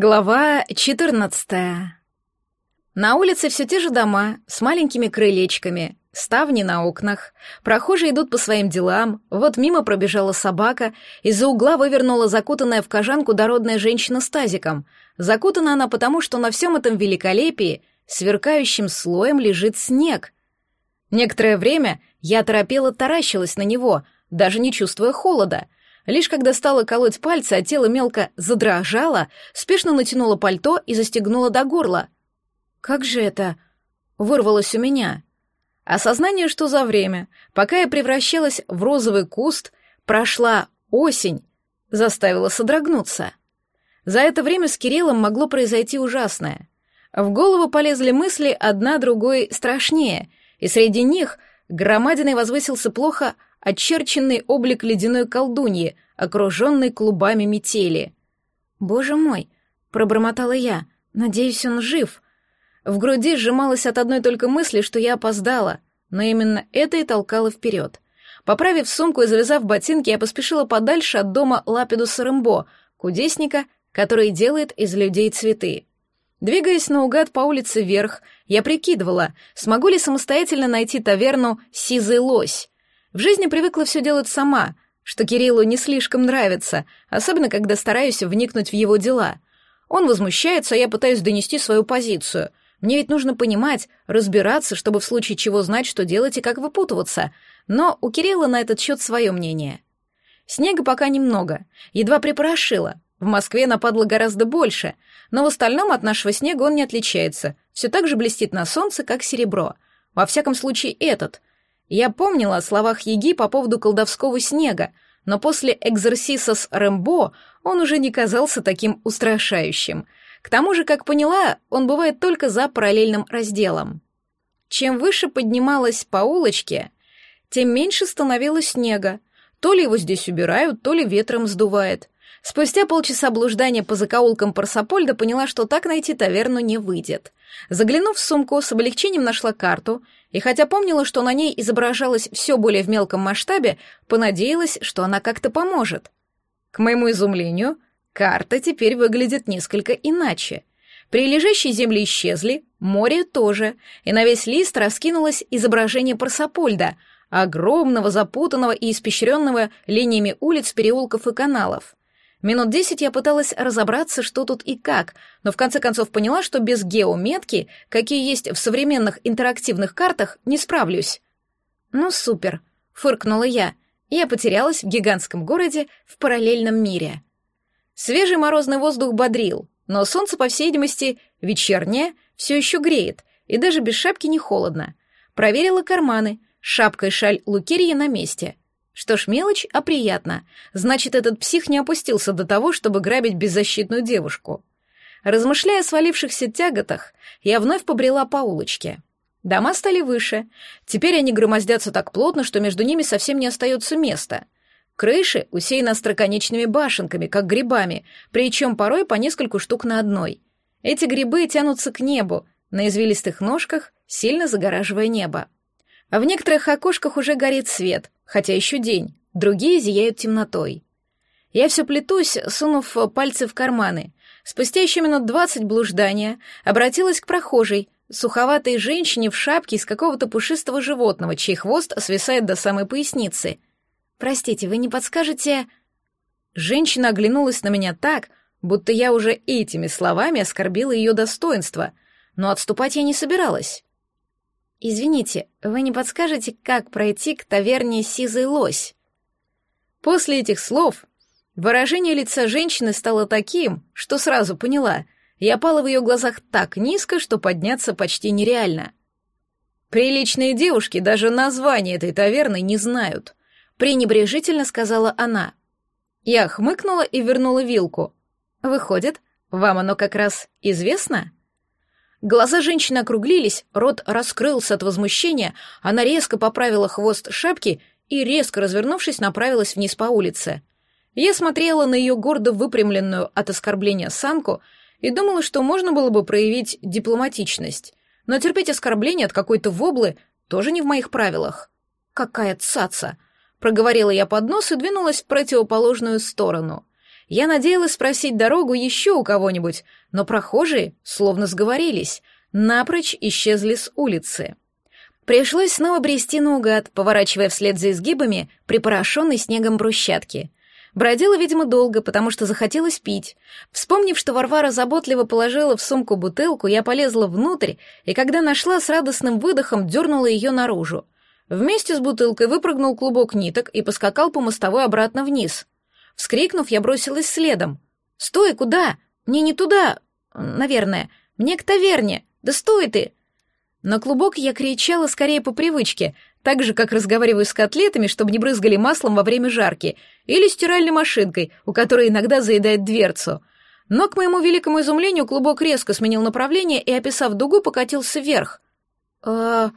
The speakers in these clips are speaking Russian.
Глава 14. На улице все те же дома с маленькими крылечками, ставни на окнах. Прохожие идут по своим делам. Вот мимо пробежала собака, из-за угла вывернула закутанная в кожанку дородная женщина с тазиком. Закутана она потому, что на всем этом великолепии сверкающим слоем лежит снег. Некоторое время я торопела таращилась на него, даже не чувствуя холода — Лишь когда стала колоть пальцы, а тело мелко задрожало, спешно натянула пальто и застегнула до горла. «Как же это?» — вырвалось у меня. Осознание, что за время, пока я превращалась в розовый куст, прошла осень, заставило содрогнуться. За это время с Кириллом могло произойти ужасное. В голову полезли мысли одна другой страшнее, и среди них громадиной возвысился плохо очерченный облик ледяной колдуньи, окруженной клубами метели. «Боже мой!» — пробормотала я. «Надеюсь, он жив». В груди сжималась от одной только мысли, что я опоздала, но именно это и толкало вперед. Поправив сумку и завязав ботинки, я поспешила подальше от дома Лапидуса Рэмбо, кудесника, который делает из людей цветы. Двигаясь наугад по улице вверх, я прикидывала, смогу ли самостоятельно найти таверну «Сизый лось», в жизни привыкла все делать сама, что Кириллу не слишком нравится, особенно когда стараюсь вникнуть в его дела. Он возмущается, а я пытаюсь донести свою позицию. Мне ведь нужно понимать, разбираться, чтобы в случае чего знать, что делать и как выпутываться. Но у Кирилла на этот счет свое мнение. Снега пока немного, едва припорошило. В Москве нападло гораздо больше, но в остальном от нашего снега он не отличается. Все так же блестит на солнце, как серебро. Во всяком случае, этот — я помнила о словах Еги по поводу колдовского снега, но после экзорсиса с Рэмбо он уже не казался таким устрашающим. К тому же, как поняла, он бывает только за параллельным разделом. Чем выше поднималась по улочке, тем меньше становилось снега. То ли его здесь убирают, то ли ветром сдувает. Спустя полчаса блуждания по закоулкам Парсапольда поняла, что так найти таверну не выйдет. Заглянув в сумку, с облегчением нашла карту, и хотя помнила, что на ней изображалось все более в мелком масштабе, понадеялась, что она как-то поможет. К моему изумлению, карта теперь выглядит несколько иначе. Прилежащие земли исчезли, море тоже, и на весь лист раскинулось изображение Парсапольда, огромного, запутанного и испещренного линиями улиц, переулков и каналов. Минут десять я пыталась разобраться, что тут и как, но в конце концов поняла, что без геометки, какие есть в современных интерактивных картах, не справлюсь. «Ну, супер», — фыркнула я, я потерялась в гигантском городе в параллельном мире. Свежий морозный воздух бодрил, но солнце, по всей видимости, вечернее, все еще греет, и даже без шапки не холодно. Проверила карманы, шапка и шаль Лукерьи на месте — что ж, мелочь, а приятно. Значит, этот псих не опустился до того, чтобы грабить беззащитную девушку. Размышляя о свалившихся тяготах, я вновь побрела по улочке. Дома стали выше. Теперь они громоздятся так плотно, что между ними совсем не остается места. Крыши усеяны остроконечными башенками, как грибами, причем порой по нескольку штук на одной. Эти грибы тянутся к небу, на извилистых ножках, сильно загораживая небо. А в некоторых окошках уже горит свет, хотя еще день, другие зияют темнотой. Я все плетусь, сунув пальцы в карманы. Спустя еще минут двадцать блуждания обратилась к прохожей, суховатой женщине в шапке из какого-то пушистого животного, чей хвост свисает до самой поясницы. «Простите, вы не подскажете...» Женщина оглянулась на меня так, будто я уже этими словами оскорбила ее достоинство, но отступать я не собиралась. «Извините, вы не подскажете, как пройти к таверне «Сизый лось»?» После этих слов выражение лица женщины стало таким, что сразу поняла, я пала в ее глазах так низко, что подняться почти нереально. «Приличные девушки даже название этой таверны не знают», — пренебрежительно сказала она. Я хмыкнула и вернула вилку. «Выходит, вам оно как раз известно?» Глаза женщины округлились, рот раскрылся от возмущения, она резко поправила хвост шапки и, резко развернувшись, направилась вниз по улице. Я смотрела на ее гордо выпрямленную от оскорбления самку и думала, что можно было бы проявить дипломатичность, но терпеть оскорбление от какой-то воблы тоже не в моих правилах. «Какая цаца!» — проговорила я под нос и двинулась в противоположную сторону. Я надеялась спросить дорогу еще у кого-нибудь, но прохожие словно сговорились, напрочь исчезли с улицы. Пришлось снова брести наугад, поворачивая вслед за изгибами припорошенной снегом брусчатки. Бродила, видимо, долго, потому что захотелось пить. Вспомнив, что Варвара заботливо положила в сумку бутылку, я полезла внутрь, и когда нашла, с радостным выдохом дернула ее наружу. Вместе с бутылкой выпрыгнул клубок ниток и поскакал по мостовой обратно вниз. Вскрикнув, я бросилась следом. «Стой, куда? Мне не туда. Наверное. Мне к таверне. Да стой ты!» На клубок я кричала скорее по привычке, так же, как разговариваю с котлетами, чтобы не брызгали маслом во время жарки, или стиральной машинкой, у которой иногда заедает дверцу. Но, к моему великому изумлению, клубок резко сменил направление и, описав дугу, покатился вверх. «А...»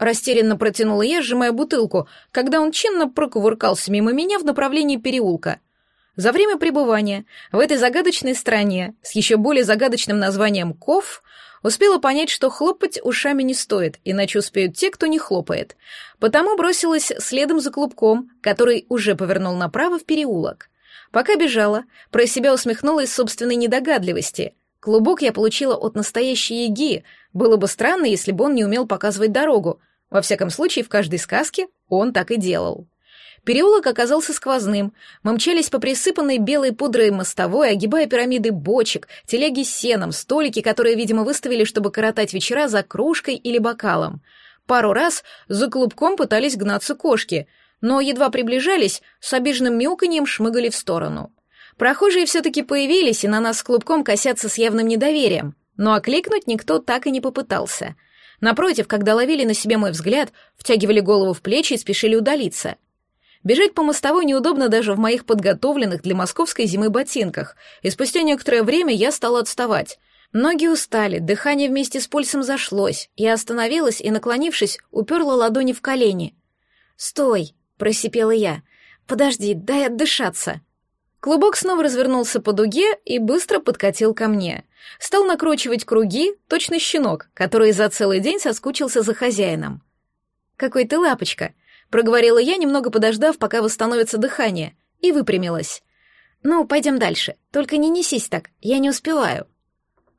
Растерянно протянула я, сжимая бутылку, когда он чинно прокувыркался мимо меня в направлении переулка. За время пребывания в этой загадочной стране с еще более загадочным названием Ков успела понять, что хлопать ушами не стоит, иначе успеют те, кто не хлопает. Потому бросилась следом за клубком, который уже повернул направо в переулок. Пока бежала, про себя усмехнулась собственной недогадливости. Клубок я получила от настоящей еги. Было бы странно, если бы он не умел показывать дорогу, во всяком случае, в каждой сказке он так и делал. Переулок оказался сквозным. Мы мчались по присыпанной белой пудрой мостовой, огибая пирамиды бочек, телеги с сеном, столики, которые, видимо, выставили, чтобы коротать вечера за кружкой или бокалом. Пару раз за клубком пытались гнаться кошки, но едва приближались, с обиженным мяуканьем шмыгали в сторону. Прохожие все-таки появились и на нас с клубком косятся с явным недоверием, но окликнуть никто так и не попытался — Напротив, когда ловили на себе мой взгляд, втягивали голову в плечи и спешили удалиться. Бежать по мостовой неудобно даже в моих подготовленных для московской зимы ботинках, и спустя некоторое время я стала отставать. Ноги устали, дыхание вместе с пульсом зашлось. Я остановилась и, наклонившись, уперла ладони в колени. «Стой!» — просипела я. «Подожди, дай отдышаться!» Клубок снова развернулся по дуге и быстро подкатил ко мне. Стал накручивать круги, точно щенок, который за целый день соскучился за хозяином. «Какой ты лапочка!» — проговорила я, немного подождав, пока восстановится дыхание, и выпрямилась. «Ну, пойдем дальше, только не несись так, я не успеваю».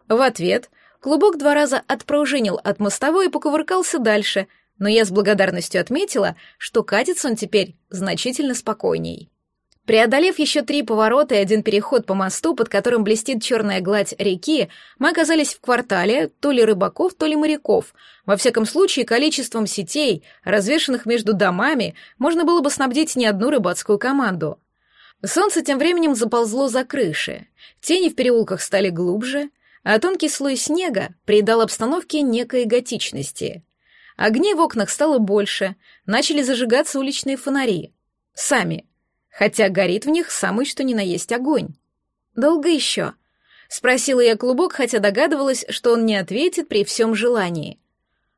В ответ клубок два раза отпружинил от мостовой и покувыркался дальше, но я с благодарностью отметила, что катится он теперь значительно спокойней. Преодолев еще три поворота и один переход по мосту, под которым блестит черная гладь реки, мы оказались в квартале то ли рыбаков, то ли моряков. Во всяком случае, количеством сетей, развешанных между домами, можно было бы снабдить не одну рыбацкую команду. Солнце тем временем заползло за крыши, тени в переулках стали глубже, а тонкий слой снега придал обстановке некой готичности. Огней в окнах стало больше, начали зажигаться уличные фонари. Сами, хотя горит в них самый что ни на есть огонь. «Долго еще?» — спросила я клубок, хотя догадывалась, что он не ответит при всем желании.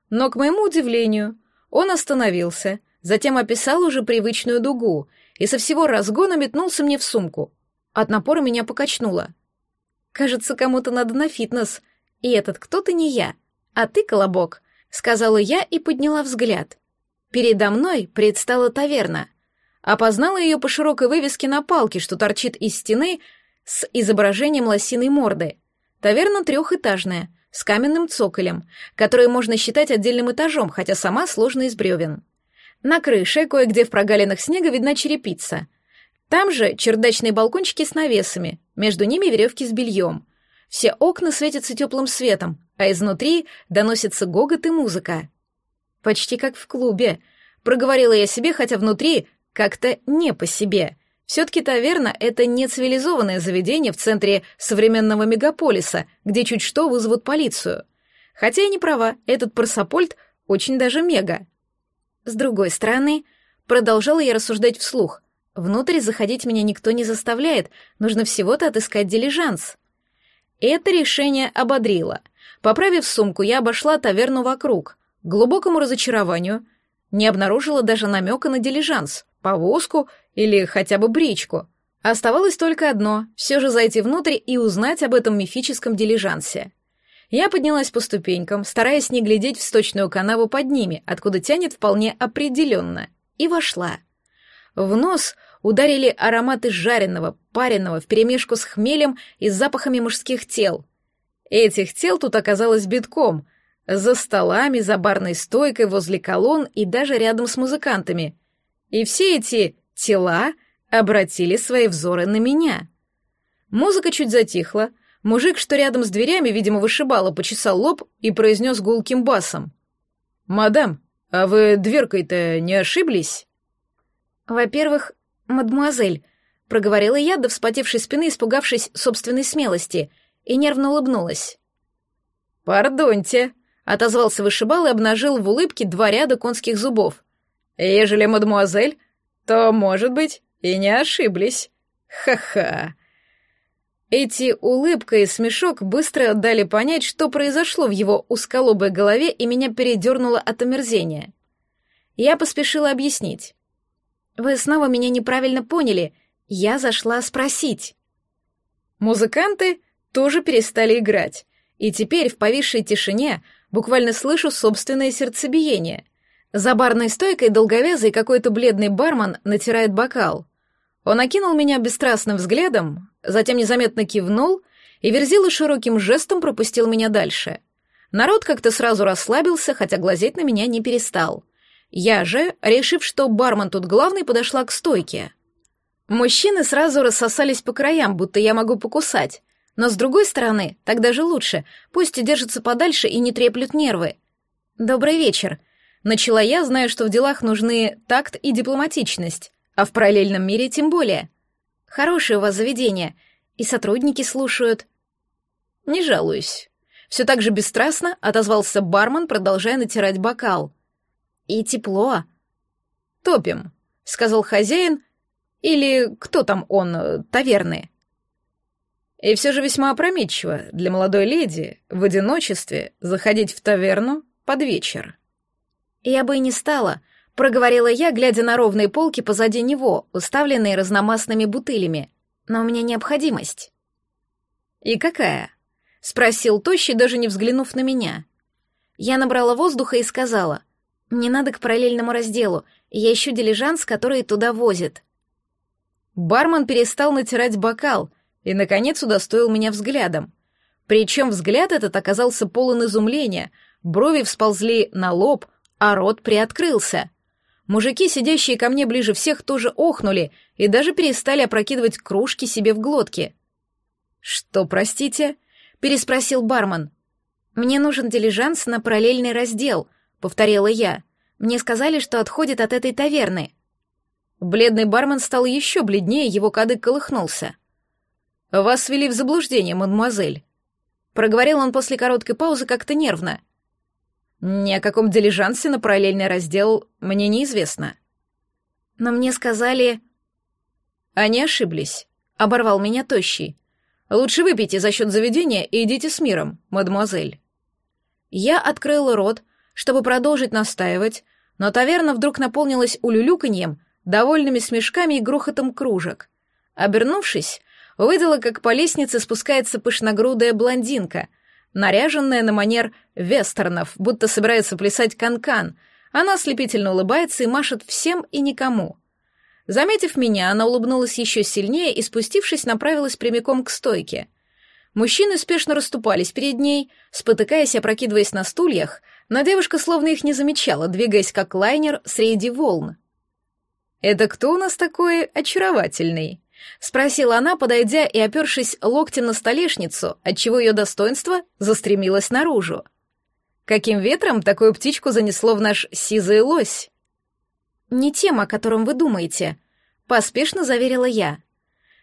Но, к моему удивлению, он остановился, затем описал уже привычную дугу и со всего разгона метнулся мне в сумку. От напора меня покачнуло. «Кажется, кому-то надо на фитнес, и этот кто-то не я, а ты, Колобок», — сказала я и подняла взгляд. Передо мной предстала таверна. Опознала ее по широкой вывеске на палке, что торчит из стены с изображением лосиной морды. Таверна трехэтажная, с каменным цоколем, который можно считать отдельным этажом, хотя сама сложна из бревен. На крыше, кое-где в прогалинах снега, видна черепица. Там же чердачные балкончики с навесами, между ними веревки с бельем. Все окна светятся теплым светом, а изнутри доносится гогот и музыка. Почти как в клубе. Проговорила я себе, хотя внутри как-то не по себе. Все-таки таверна — это не цивилизованное заведение в центре современного мегаполиса, где чуть что вызовут полицию. Хотя я не права, этот парсапольт очень даже мега. С другой стороны, продолжала я рассуждать вслух, внутрь заходить меня никто не заставляет, нужно всего-то отыскать дилижанс. Это решение ободрило. Поправив сумку, я обошла таверну вокруг. К глубокому разочарованию не обнаружила даже намека на дилижанс — повозку или хотя бы бричку. Оставалось только одно — все же зайти внутрь и узнать об этом мифическом дилижансе. Я поднялась по ступенькам, стараясь не глядеть в сточную канаву под ними, откуда тянет вполне определенно, и вошла. В нос ударили ароматы жареного, пареного вперемешку с хмелем и запахами мужских тел. Этих тел тут оказалось битком, за столами, за барной стойкой, возле колонн и даже рядом с музыкантами. И все эти тела обратили свои взоры на меня. Музыка чуть затихла, мужик, что рядом с дверями, видимо, вышибало, почесал лоб и произнес гулким басом. «Мадам, а вы дверкой-то не ошиблись?» «Во-первых, мадмуазель», — проговорила я, до вспотевшей спины, испугавшись собственной смелости, и нервно улыбнулась. «Пардоньте», — отозвался вышибал и обнажил в улыбке два ряда конских зубов. «Ежели мадмуазель, то, может быть, и не ошиблись. Ха-ха». Эти улыбка и смешок быстро дали понять, что произошло в его узколобой голове, и меня передернуло от омерзения. Я поспешила объяснить. «Вы снова меня неправильно поняли. Я зашла спросить». Музыканты тоже перестали играть, и теперь в повисшей тишине буквально слышу собственное сердцебиение. За барной стойкой долговязый какой-то бледный бармен натирает бокал. Он окинул меня бесстрастным взглядом, затем незаметно кивнул, и Верзила широким жестом пропустил меня дальше. Народ как-то сразу расслабился, хотя глазеть на меня не перестал. Я же, решив, что бармен тут главный, подошла к стойке. Мужчины сразу рассосались по краям, будто я могу покусать. Но с другой стороны, так даже лучше, пусть держатся подальше и не треплют нервы. «Добрый вечер», — начала я, зная, что в делах нужны такт и дипломатичность. А в параллельном мире тем более. Хорошее у вас заведение, и сотрудники слушают. Не жалуюсь. Все так же бесстрастно отозвался бармен, продолжая натирать бокал. И тепло. Топим, сказал хозяин, или кто там он, таверны. И все же весьма опрометчиво для молодой леди в одиночестве заходить в таверну под вечер. Я бы и не стала, — проговорила я, глядя на ровные полки позади него, уставленные разномастными бутылями. Но у меня необходимость. «И какая?» — спросил Тощий, даже не взглянув на меня. Я набрала воздуха и сказала, «Мне надо к параллельному разделу, я ищу дилижанс, который туда возит». Бармен перестал натирать бокал и, наконец, удостоил меня взглядом. Причем взгляд этот оказался полон изумления, брови всползли на лоб, а рот приоткрылся. Мужики, сидящие ко мне ближе всех, тоже охнули и даже перестали опрокидывать кружки себе в глотки. «Что, простите?» — переспросил бармен. «Мне нужен дилижанс на параллельный раздел», — повторила я. «Мне сказали, что отходит от этой таверны». Бледный бармен стал еще бледнее, его кадык колыхнулся. «Вас ввели в заблуждение, мадемуазель», — проговорил он после короткой паузы как-то нервно. — ни о каком дилижансе на параллельный раздел мне неизвестно. Но мне сказали... Они ошиблись. Оборвал меня тощий. Лучше выпейте за счет заведения и идите с миром, мадемуазель. Я открыла рот, чтобы продолжить настаивать, но таверна вдруг наполнилась улюлюканьем, довольными смешками и грохотом кружек. Обернувшись, увидела, как по лестнице спускается пышногрудая блондинка — наряженная на манер вестернов, будто собирается плясать канкан. Она ослепительно улыбается и машет всем и никому. Заметив меня, она улыбнулась еще сильнее и, спустившись, направилась прямиком к стойке. Мужчины спешно расступались перед ней, спотыкаясь опрокидываясь на стульях, но девушка словно их не замечала, двигаясь как лайнер среди волн. «Это кто у нас такой очаровательный?» — спросила она, подойдя и опершись локтем на столешницу, отчего ее достоинство застремилось наружу. «Каким ветром такую птичку занесло в наш сизый лось?» «Не тем, о котором вы думаете», — поспешно заверила я.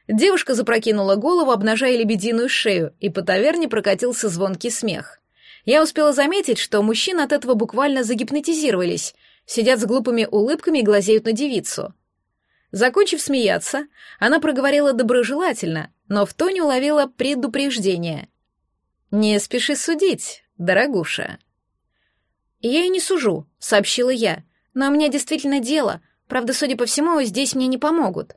Девушка запрокинула голову, обнажая лебединую шею, и по таверне прокатился звонкий смех. Я успела заметить, что мужчины от этого буквально загипнотизировались, сидят с глупыми улыбками и глазеют на девицу. Закончив смеяться, она проговорила доброжелательно, но в тоне уловила предупреждение. «Не спеши судить, дорогуша». «Я и не сужу», — сообщила я, «но у меня действительно дело, правда, судя по всему, здесь мне не помогут».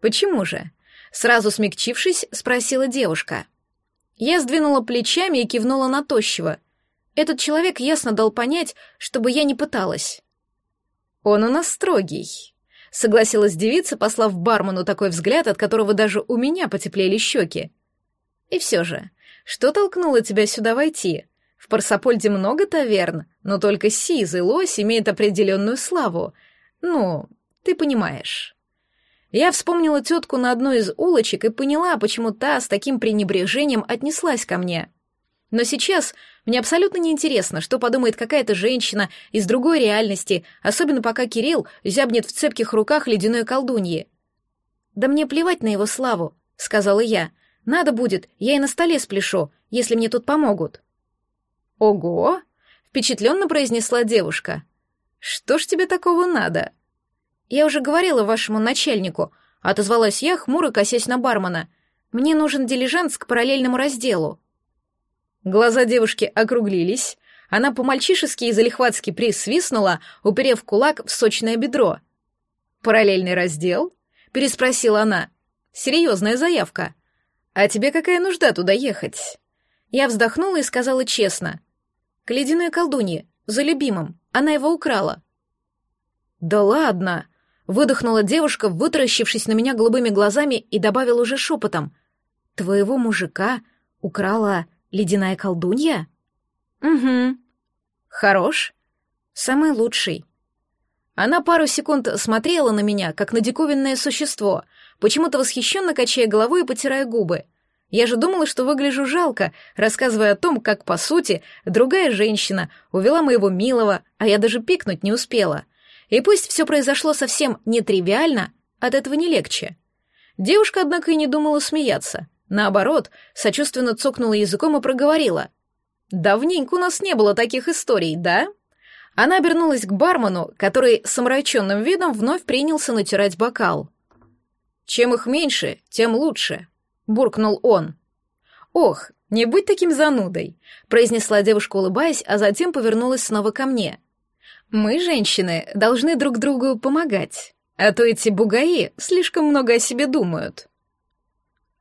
«Почему же?» — сразу смягчившись, спросила девушка. Я сдвинула плечами и кивнула на тощего. Этот человек ясно дал понять, чтобы я не пыталась. «Он у нас строгий», согласилась девица, послав бармену такой взгляд, от которого даже у меня потеплели щеки. И все же, что толкнуло тебя сюда войти? В Парсапольде много таверн, но только сизый лось имеет определенную славу. Ну, ты понимаешь. Я вспомнила тетку на одной из улочек и поняла, почему та с таким пренебрежением отнеслась ко мне. Но сейчас мне абсолютно неинтересно, что подумает какая-то женщина из другой реальности, особенно пока Кирилл зябнет в цепких руках ледяной колдуньи. «Да мне плевать на его славу», — сказала я. «Надо будет, я и на столе спляшу, если мне тут помогут». «Ого!» — впечатленно произнесла девушка. «Что ж тебе такого надо?» «Я уже говорила вашему начальнику», — отозвалась я, хмуро косясь на бармена. «Мне нужен дилижанс к параллельному разделу». Глаза девушки округлились, она по-мальчишески и залихватски присвистнула, уперев кулак в сочное бедро. «Параллельный раздел?» — переспросила она. «Серьезная заявка. А тебе какая нужда туда ехать?» Я вздохнула и сказала честно. «К ледяной колдунье, за любимым. Она его украла». «Да ладно!» — выдохнула девушка, вытаращившись на меня голубыми глазами и добавила уже шепотом. «Твоего мужика украла Ледяная колдунья? Угу. Хорош. Самый лучший. Она пару секунд смотрела на меня, как на диковинное существо, почему-то восхищенно качая головой и потирая губы. Я же думала, что выгляжу жалко, рассказывая о том, как, по сути, другая женщина увела моего милого, а я даже пикнуть не успела. И пусть все произошло совсем нетривиально, от этого не легче. Девушка, однако, и не думала смеяться. Наоборот, сочувственно цокнула языком и проговорила. «Давненько у нас не было таких историй, да?» Она обернулась к бармену, который с омраченным видом вновь принялся натирать бокал. «Чем их меньше, тем лучше», — буркнул он. «Ох, не будь таким занудой», — произнесла девушка, улыбаясь, а затем повернулась снова ко мне. «Мы, женщины, должны друг другу помогать, а то эти бугаи слишком много о себе думают».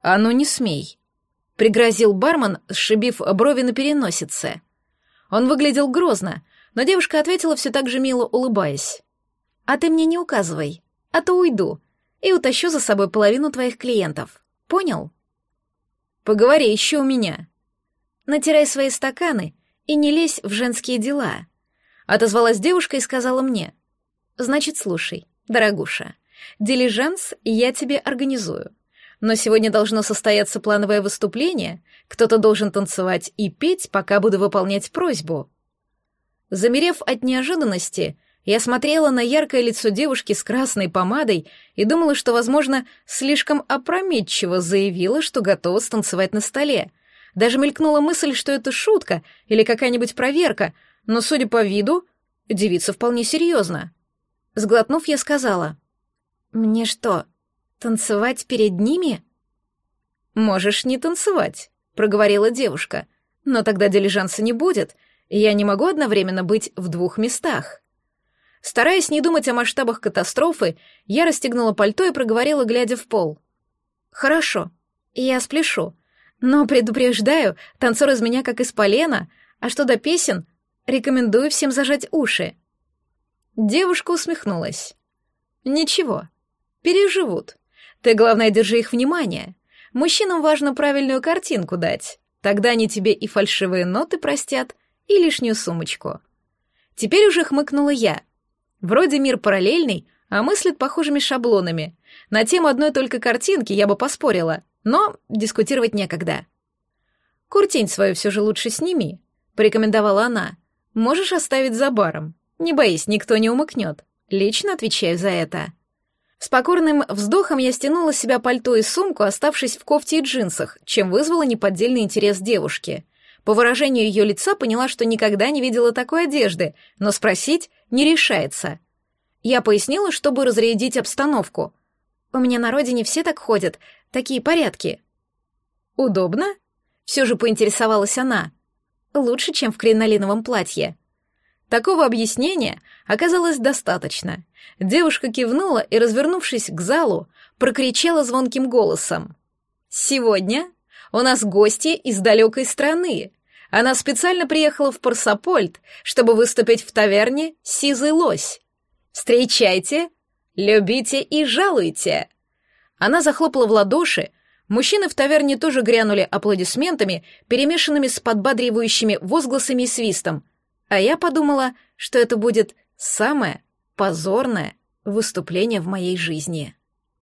«А ну не смей», — пригрозил бармен, сшибив брови на переносице. Он выглядел грозно, но девушка ответила все так же мило, улыбаясь. «А ты мне не указывай, а то уйду и утащу за собой половину твоих клиентов. Понял?» «Поговори еще у меня». «Натирай свои стаканы и не лезь в женские дела», — отозвалась девушка и сказала мне. «Значит, слушай, дорогуша, дилижанс я тебе организую. Но сегодня должно состояться плановое выступление, кто-то должен танцевать и петь, пока буду выполнять просьбу. Замерев от неожиданности, я смотрела на яркое лицо девушки с красной помадой и думала, что, возможно, слишком опрометчиво заявила, что готова станцевать на столе. Даже мелькнула мысль, что это шутка или какая-нибудь проверка, но, судя по виду, девица вполне серьезно. Сглотнув, я сказала, «Мне что, Танцевать перед ними? Можешь не танцевать, проговорила девушка. Но тогда дилижанса не будет, я не могу одновременно быть в двух местах. Стараясь не думать о масштабах катастрофы, я расстегнула пальто и проговорила, глядя в пол. «Хорошо, я спляшу. Но предупреждаю, танцор из меня как из полена, а что до песен, рекомендую всем зажать уши». Девушка усмехнулась. «Ничего, переживут. Ты, главное, держи их внимание. Мужчинам важно правильную картинку дать. Тогда они тебе и фальшивые ноты простят, и лишнюю сумочку. Теперь уже хмыкнула я. Вроде мир параллельный, а мыслит похожими шаблонами. На тему одной только картинки я бы поспорила, но дискутировать некогда. «Куртень свою все же лучше сними», — порекомендовала она. «Можешь оставить за баром. Не боись, никто не умыкнет. Лично отвечаю за это». С покорным вздохом я стянула с себя пальто и сумку, оставшись в кофте и джинсах, чем вызвала неподдельный интерес девушки. По выражению ее лица поняла, что никогда не видела такой одежды, но спросить не решается. Я пояснила, чтобы разрядить обстановку. «У меня на родине все так ходят, такие порядки». «Удобно?» — все же поинтересовалась она. «Лучше, чем в кринолиновом платье». Такого объяснения оказалось достаточно. Девушка кивнула и, развернувшись к залу, прокричала звонким голосом. «Сегодня у нас гости из далекой страны. Она специально приехала в Парсапольт, чтобы выступить в таверне «Сизый лось». Встречайте, Любите и жалуйте!» Она захлопала в ладоши, мужчины в таверне тоже грянули аплодисментами, перемешанными с подбадривающими возгласами и свистом, а я подумала, что это будет самое позорное выступление в моей жизни.